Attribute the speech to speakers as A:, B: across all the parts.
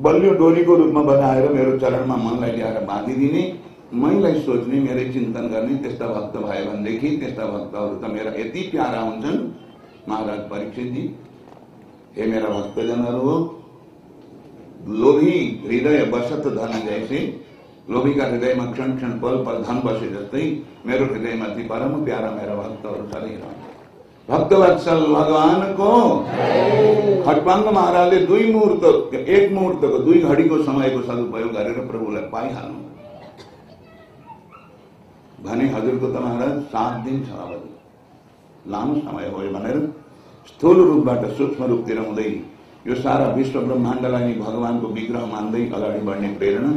A: बलियो डोरीको रूपमा बनाएर मेरो चरणमा मनलाई ल्याएर बाँधिदिने मैलाई सोच्ने, मेरै चिन्तन गर्ने त्यस्ता भक्त भए भनेदेखि त्यस्ता मेरा यति प्यारा हुन्छन् महाराज परीक्षितजी हे मेरा भक्तजनहरू हो लोभी हृदय बसत धन जैसे लोभीका हृदयमा क्षण क्षण पल पल धन बसे जस्तै मेरो हृदयमाथि परम प्यारा मेरा भक्तहरू छँदै भक्तवत्सल भगवानको खटपाङ्ग महाराजले दुई मुहूर्त, एक मुहुर्तको दुई घड़ी को, समय को, सदुपयोग गरेर प्रभुलाई पाइहाल्नु भने हजुरको त महाराज, सात दिन छ लामो समय हो स्थूल रूपबाट सूक्ष्म रूपतिर हुँदै यो सारा विश्व ब्रह्माण्डलाई नै भगवानको विग्रह मान्दै अगाडि बढ्ने प्रेरणा।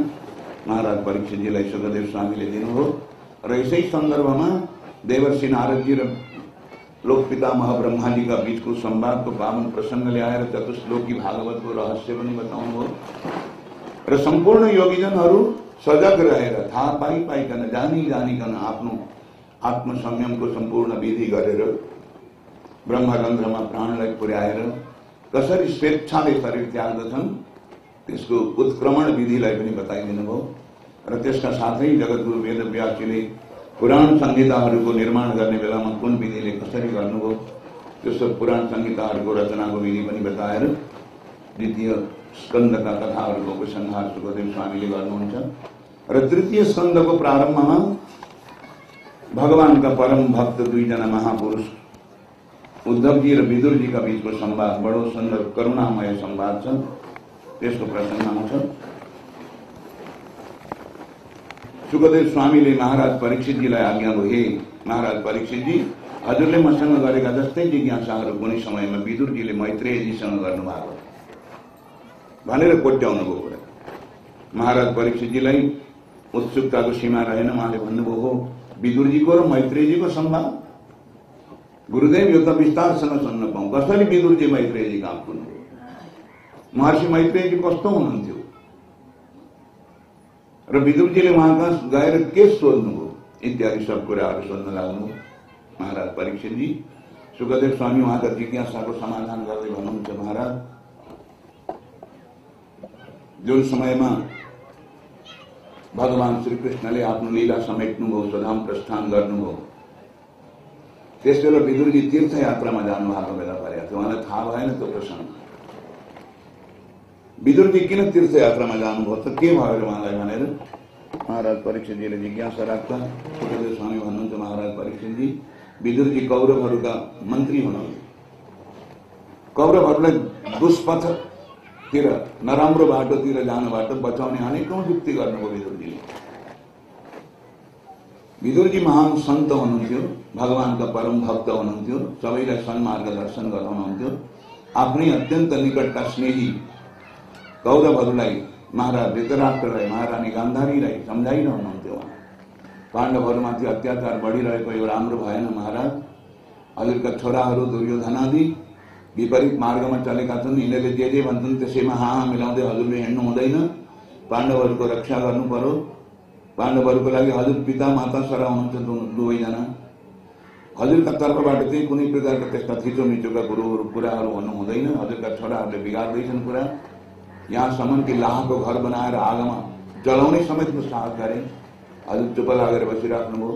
A: महाराज परीक्षितजीलाई सुखदेव स्वामीले दिनुभयो र यसै सन्दर्भमा देवर्षि नारदजी र लोक पिता महाब्रह्मा जी का पितामह ब्रह्माजीका बीचको संवादको पावन प्रसङ्ग ल्याएर चतुश्लोकी भागवतको रहस्य पनि बताउनुभयो र सम्पूर्ण योगीजनहरू सजग रहेर थाहा पाइ पाइकन जानी जानी जानिकन आफ्नो आत्मसंयमको सम्पूर्ण विधि गरेर ब्रह्मरन्ध्रमा प्राणलाई पुर्याएर कसरी स्वेच्छाले शरीर त्याग्दछन् त्यसको उत्क्रमण विधिलाई पनि बताइदिनु भयो र त्यसका वेद व्यासीले पुराण संहिताहरूको निर्माण गर्ने बेलामा कुन विधिले कसरी गर्नुभयो सब पुराण संहिताहरूको रचनाको विधि पनि बताएर द्वितीय स्कन्दका कथाहरूको उपसंहार सुखदेव स्वामीले गर्नुहुन्छ। र तृतीय स्कन्दको प्रारम्भमा भगवानका परम भक्त दुईजना महापुरुष, उद्धवजी र विदुरजीका बीचको संवाद बडो सुन्दर, करुणामय संवाद छ। आउँछ सुखदेव स्वामीले महाराज परीक्षितजीलाई आज्ञा भयो हे महाराज परीक्षितजी हजुरले मसँग गरेका जस्तै जिज्ञासाहरू कुनै समयमा विदुरजीले मैत्रेयजीसँग गर्नुभएको भनेर कोट्याउनु भयो कुरा महाराज परीक्षितजीलाई उत्सुकताको सीमा रहेन उहाँले भन्नुभयो हो विदुरजीको र मैत्रेयजीको संवाद गुरुदेव यो त विस्तारसँग सुन्न पाउँ कसरी विदुरजी मैत्रेयजी काम पुग्नुभयो महर्षि मैत्रेयजी कस्तो हुनुहुन्थ्यो र विदुरजीले उहाँ कहाँ गएर के सोध्नुभयो? इत्यादि सब कुराहरू सोध्न लाग्नु महाराज परीक्षितजी सुखदेव स्वामी उहाँका जिज्ञासाको समाधान गर्दै भन्नुहुन्छ महाराज। जुन समयमा भगवान श्रीकृष्णले आफ्नो लीला समेट्नुभयो स्वधाम प्रस्थान गर्नुभयो त्यस बेला विदुरजी तीर्थयात्रामा जानु भएको बेला परेको थियो। उहाँलाई थाहा भएन त्यो प्रसङ्ग। विदुरजी किन तीर्थयात्रामा जानुभयो त के भयो र उहाँलाई भनेर? महाराज परीक्षितजीले जिज्ञासा राख्दा सुखदेव स्वामी भन्नुहुन्छ महाराज परीक्षितजी विदुरजी कौरवहरूका मन्त्री हुनुहुन्थ्यो कौरवहरूलाई दुष्पथतिर, नराम्रो बाटोतिर जानबाट बचाउने अनेकौँ युक्ति गर्नुभयो विदुरजीले विदुरजी महान सन्त हुनुहुन्थ्यो, भगवानका परम भक्त हुनुहुन्थ्यो, सबैलाई सन्मार्ग दर्शन गराउनुहुन्थ्यो। आफ्नै अत्यन्त निकटका स्नेही कौरवहरूलाई महाराज धृतराष्ट्रलाई महारानी गान्धारीलाई सम्झाइरहनुहुन्थ्यो उहाँ पाण्डवहरूमाथि अत्याचार बढिरहेको यो राम्रो भएन महाराज। हजुरका छोराहरू दुर्योधनादि विपरीत मार्गमा चलेका छन् यिनीहरूले जे जे भन्छन् त्यसैमा हा मिलाउँदै हजुरले हिँड्नु हुँदैन पाण्डवहरूको रक्षा गर्नु पर्यो पाण्डवहरूको लागि हजुर पिता माता सरा हुनुहुन्छ दुवैजना हजुरका तर्फबाट चाहिँ कुनै प्रकारका त्यस्ता थिचोमिचोका कुरोहरू कुराहरू भन्नु हुँदैन हजुरका छोराहरूले बिगार्दैछन् कुरा यहाँसम्म कि लाहको घर बनाएर आगोमा। जलाउने समेतको साहस गरे हजुर चुप लागेर बसिराख्नुभयो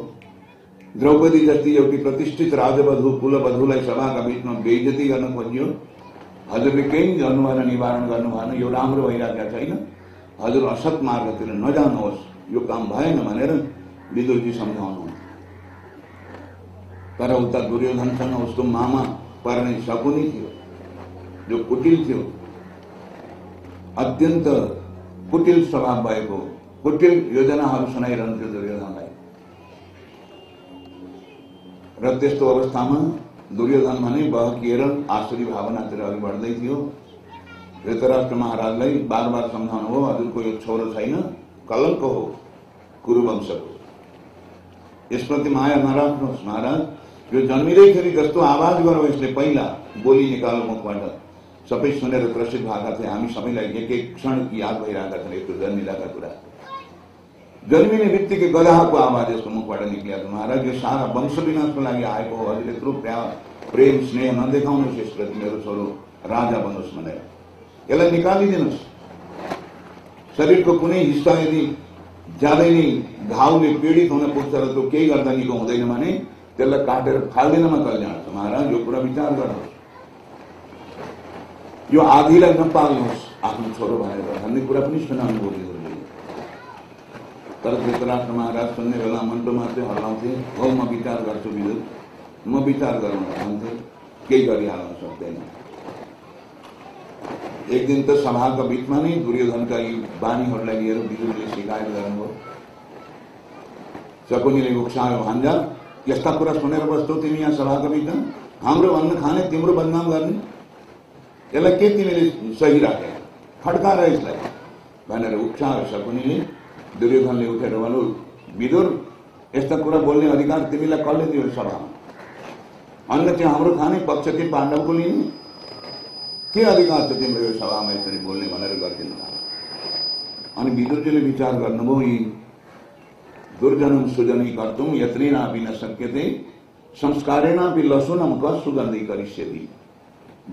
A: द्रौपदी जति एउटी प्रतिष्ठित राजवधु कुलवधुलाई सभाका बिचमा बेइज्जती गर्न खोजियो हजुरले केही गर्नु भएन निवारण गर्नु भएन यो राम्रो भइरहेको छैन हजुर असत मार्गतिर नजानुहोस् यो काम भएन भनेर विदुरजी सम्झाउनु तर उता दुर्योधनसँग उसको मामा पर्ने शकुनी थियो। जो कुटिल थियो अत्यन्त कुटिल स्वभाव भएको कुटिल योजनाहरू सुनाइरहन्थ्यो दुर्योधनलाई र त्यस्तो अवस्थामा दुर्योधन भने बहकिएर आसुरी भावनातिर अघि बढ्दै थियो। धृतराष्ट्र महाराजलाई बार बार सम्झाउनु हो हजुरको यो छोरो छैन कलङ्क हो कुरुवंश को यसप्रति माया नराख्नुहोस् महाराज यो जन्मिँदैखेरि जस्तो आवाज गरौँ यसले पहिला बोली निकालो मुखबाट। सबै सुनेर त्रसित भएका थिए हामी सबैलाई एक एक क्षण याद भइरहेका छन् यस्तो जन्मिँदाका कुरा। जन्मिने बित्तिकै गधाको आवाज यसको मुखबाट निक्लिएको महाराज यो सारा वंश विनाशको लागि आएको हो। हजुर यत्रो प्रेम स्नेह नदेखाउनुहोस् यसप्रति मेरो छोरो राजा बनोस् भनेर। यसलाई निकालिदिनुहोस्। शरीरको कुनै हिस्सा यदि ज्यादै नै घाउले पीडित हुन पुग्छ र त्यो केही गर्दा निको हुँदैन भने त्यसलाई काटेर फाल्दिनमा कल्याण छ महाराज यो कुरा विचार गर्नुहोस्। यो आधीलाई नपाल्नुहोस्। आफ्नो छोरो भनेर। भन्ने कुरा पनि सुनाउनु बोलीहरूले तर धृतराष्ट्र महाराज सुन्ने बेला मन्टोमा चाहिँ हल्लाउँथे हो म विचार गर्छु विदुर। म विचार गरौँ भन्थे। केही गरिहाल्न सक्दैन। एक दिन त सभाका बिचमा नै दुर्योधनका यी बानीहरूलाई लिएर विदुरले शिकायत गर्नुभयो। शकुनीले उक्सायो भान्जा यस्ता कुरा सुनेर बस्थ्यौ तिमी यहाँ सभाका बिचमा। हाम्रो अन्न खाने तिम्रो बदनाम गर्ने। यसलाई के तिमीले सही राखे फड्काएर यसलाई भनेर उक्सायो शकुनीले दुर्योधनले उठेर भन्नु विदुर यस्ता कुरा बोल्ने अधिकार तिमीलाई कसले दियो सभामा अन्न चाहिँ हाम्रो खाने पक्ष चाहिँ पाण्डवको लिने के अधिकार छ तिम्रो यो सभामा यसरी बोल्ने भनेर गरिदिनु अनि विदुरजीले विचार गर्नुभयो यी दुर्जनम सुजनी कर्तुम यत्नेनापि न सक्यते संस्कारेणापि लसुनम क सुगन्धी करिष्यति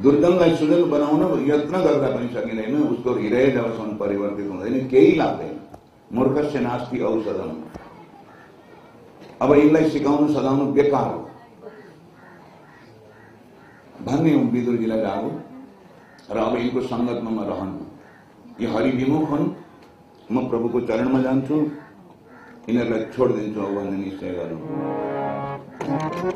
A: दुर्जनलाई सुजन बनाउन यत्न पनि सकिँदैन उसको हृदय जबसम्म परिवर्तित हुँदैन केही लाग्दैन मूर्खस्य नास्ति औषधम अब यिनलाई सिकाउनु सदाउनु बेकार हो। भन्ने विदुरजीलाई लाग्यो र अब यिनको सङ्गतमा म रहन्न यी हरिविमुख हुन् म प्रभुको चरणमा जान्छु यिनीहरूलाई छोडिदिन्छु भन्ने निश्चय गरौँ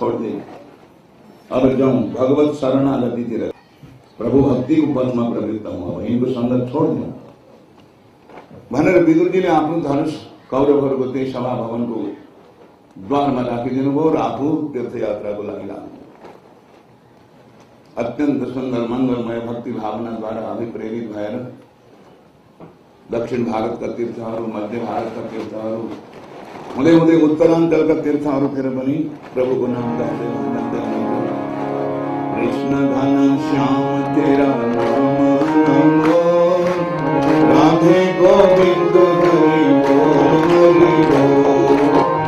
A: छोड दे। अब जाउँ भगवत शरणागतितिर प्रभु भक्तिको पदमा प्रवृत्त हौँ अब यिनको सङ्गत छोडिदिउँ भनेर विदुरजीले आफ्नो धनुष कौरवहरूको त्यही सभा भवनको द्वारमा राखिदिनु भयो र आफू तीर्थयात्राको लागि लाग्नु अत्यन्त सुन्दर मङ्गलमय भक्ति भावनाद्वारा अभिप्रेरित भएर दक्षिण भारतका तीर्थहरू, मध्य भारतका तीर्थहरू हुँदै हुँदै उत्तराञ्चलका तीर्थहरूतिर पनि प्रभुको नाम गाउँदै गाउँदै हुनुहुन्थ्यो। कृष्ण घन श्याम तेरा नाम, नमो राधे गोविंद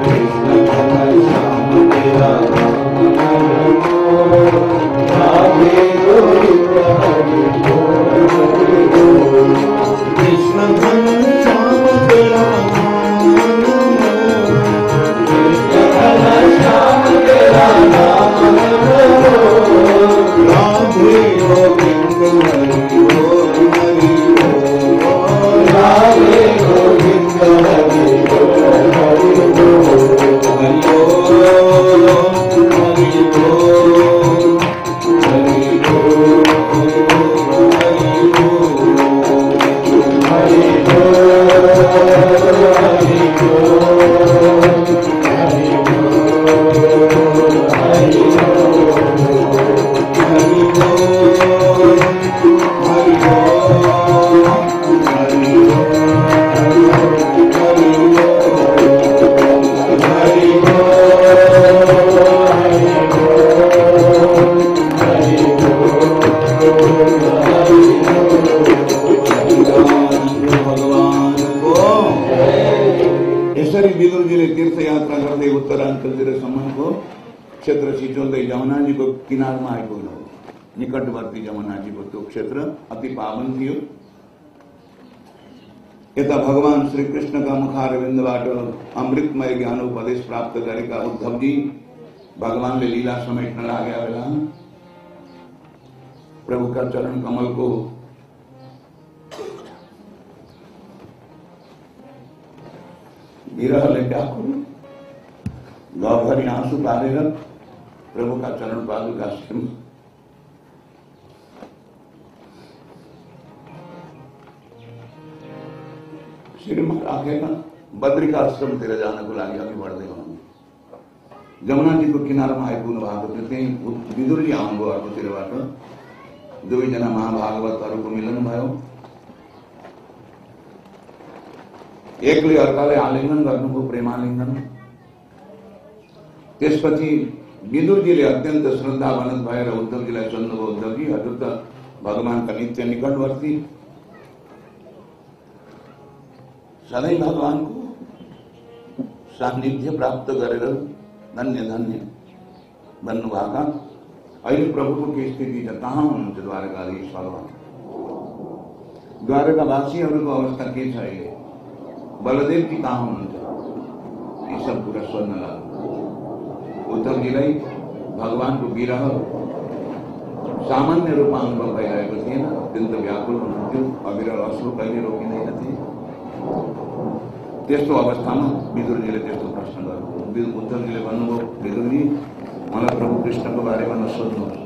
A: कृष्ण श्याम तेरा नाम, नमो राधे त्यो क्षेत्र अति पावन थियो यता भगवान श्री कृष्णका मुखारविन्दबाट अमृतमय ज्ञान उपदेश प्राप्त गरेका उद्धवजी भगवानले लीला समेट्न लाग्या बेला प्रभुका चरण कमलको विरहले व्याकुल गाउँभरि आँसु पारेर प्रभुका चरण पादुका शिरमा राखेर बद्रिका आश्रमतिर जानको लागि अघि बढ्दै हुनुहुन्छ जमुनाजीको किनारमा आइपुग्नु भएको थियो त्यही विदुरजी आउनुभयो अर्कोतिरबाट दुवैजना महाभागवतहरूको मिलन भयो। एकले अर्काले आलिङ्गन गर्नुभयो प्रेमालिङ्गन त्यसपछि विदुरजीले अत्यन्त श्रद्धा बनत भएर उद्धवजीलाई सोध्नुभयो उद्धवजी हजुर त भगवान्का नित्य निकटवर्ती। सधैँ भगवानको सान्निध्य प्राप्त गरेर धन्य धन्य। भन्नुभएका अहिले प्रभुको के स्थिति छ कहाँ हुनुहुन्छ द्वारकाधीश भगवान् अवस्था के छ अहिले बलदेवजी कहाँ हुनुहुन्छ यी सब कुरा सोध्न लाग्नु उद्धवजीलाई भगवानको विरह। सामान्य रूपमा अनुभव भइरहेको थिएन अत्यन्त व्याकुल हुनुहुन्थ्यो अविरल अश्रु कहिले रोकिँदैनथे त्यस्तो अवस्थामा विदुरजीले त्यस्तो प्रश्न गर्नुभयो। उद्धवजीले भन्नुभयो, विदुरजी, मलाई प्रभु कृष्णको बारेमा नसोध्नुहोस्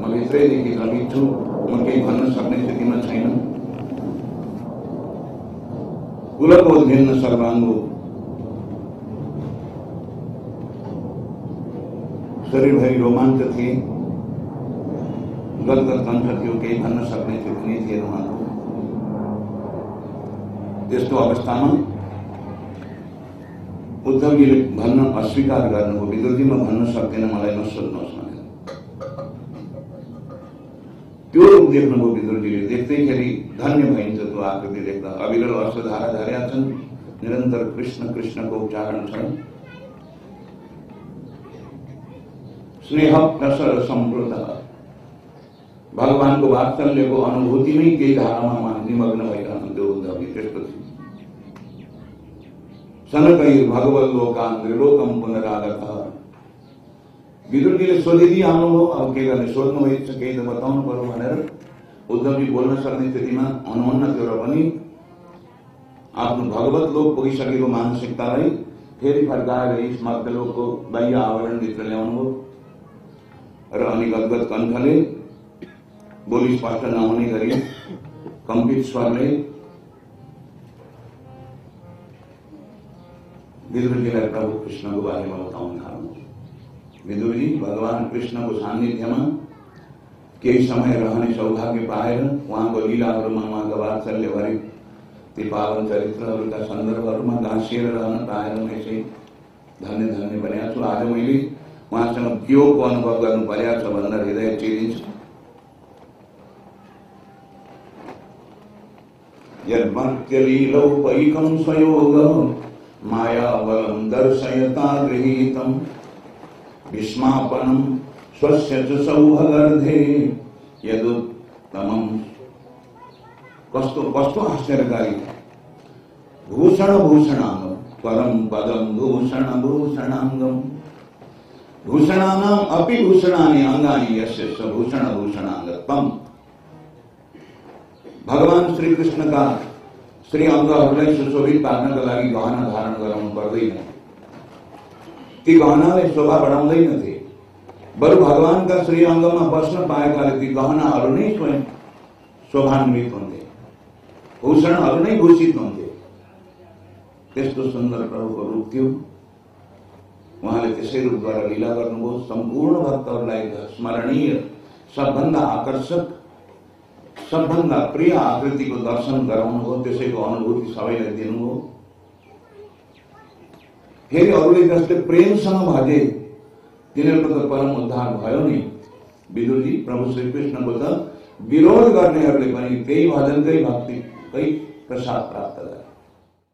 A: म भित्रैदेखि रमित छु, म केही भन्न सक्ने स्थितिमा छैन। कुलकोद्भिन्न सर्वाङ्गो। शरीरभरि रोमाञ्च थिए। गदगद कण्ठ थियो, केही भन्न सक्ने स्थिति नै थिएन उहाँको त्यस्तो अवस्थामा उद्धवजीले भन्न अस्वीकार गर्नुभयो विदुरजीमा भन्न सक्दैन मलाई नसोध्नुहोस् भनेर त्यो रूप देख्नुभयो विदुरजीले देख्दैखेरि धन्य भइन्छ त्यो आकृति देख्दा अविरल अश्वधारा झरेका छन् निरन्तर कृष्ण कृष्णको उच्चारण छ स्नेह प्रसर सम्प्रत भगवानको वात्सल्यको अनुभूतिमै केही धारामा निमग्न भइरहन्थ्यो उद्धवजी त्यस्तो थियो सनकैर भगवत लोकान त्रिलोकम पुनरागत। विदुरजीले सोधिदिई आउनुभयो अब के गर्ने सोध्नु भएको छ केही त बताउनु पर्यो भनेर उद्धवजी बोल्न सक्ने स्थितिमा हुनुहुन्न थियो र पनि आफ्नो भगवत लोक पुगिसकेको मानसिकतालाई फेरि फर्काएर यस मध्यलोकको बाह्य आवरणभित्र ल्याउनुभयो र अनि गदगद कण्ठले बोली स्पष्ट नहुने गरी कम्पित स्वरले विदुरजीलाई प्रभु कृष्णको बारेमा बताउन थाल्नु विदुरजी भगवान कृष्णको सान्निध्यमा केही समय रहने सौभाग्य पाए वहाँ को पाएर उहाँको लीलाहरूमा उहाँको वात्सल्यभरि ती पावन चरित्रहरूका सन्दर्भहरूमा गाँसिएर रहन पाएर म यसै धन्य धन्य बनेको छु आज मैले उहाँसँग वियोगको अनुभव गर्नु परेको छ भन्दा हृदय चिरिन्छ यद्मर्त्यलीलौपैकं स्वयोग मायाबलं दर्शयता गृहीतम् विस्मापनं स्वस्य च सौभगर्धे यदुत्तमम् कस्तो कस्तो आश्चर्यकारी। भूषण भूषणाङ्गम परम पदम भूषण भूषणाङ्गम भूषणानाम अपि भूषणानि अंगानि यस्य स भूषण भूषणाङ्गत्वम भगवान श्री कृष्ण का श्री अङ्गहरूलाई सुशोभित पार्नका लागि गहना धारण गराउनु पर्दैन ती गहनाले शोभा बढाउँदैनथे बरु भगवानका श्री अङ्गमा बस्न पाएकाले ती गहनाहरू नै स्वयं शोभान्वित हुन्थे भूषणहरू नै भूषित हुन्थे त्यस्तो सुन्दर प्रभुको रूप थियो उहाँले त्यसै रूपद्वारा लीला गर्नुभयो सम्पूर्ण भक्तहरूलाई स्मरणीय, सबभन्दा आकर्षक सबभन्दा प्रिय आकृतिको दर्शन गराउनु हो, त्यसैको अनुभूति सबैलाई दिनुभयो फेरि अरूले जसले प्रेमसँग भजे तिनीहरूको त परम उद्धार भयो नि। विदुजी प्रभु श्री कृष्णको त विरोध गर्नेहरूले पनि त्यही भजनकै भक्तिकै प्रसाद प्राप्त गरे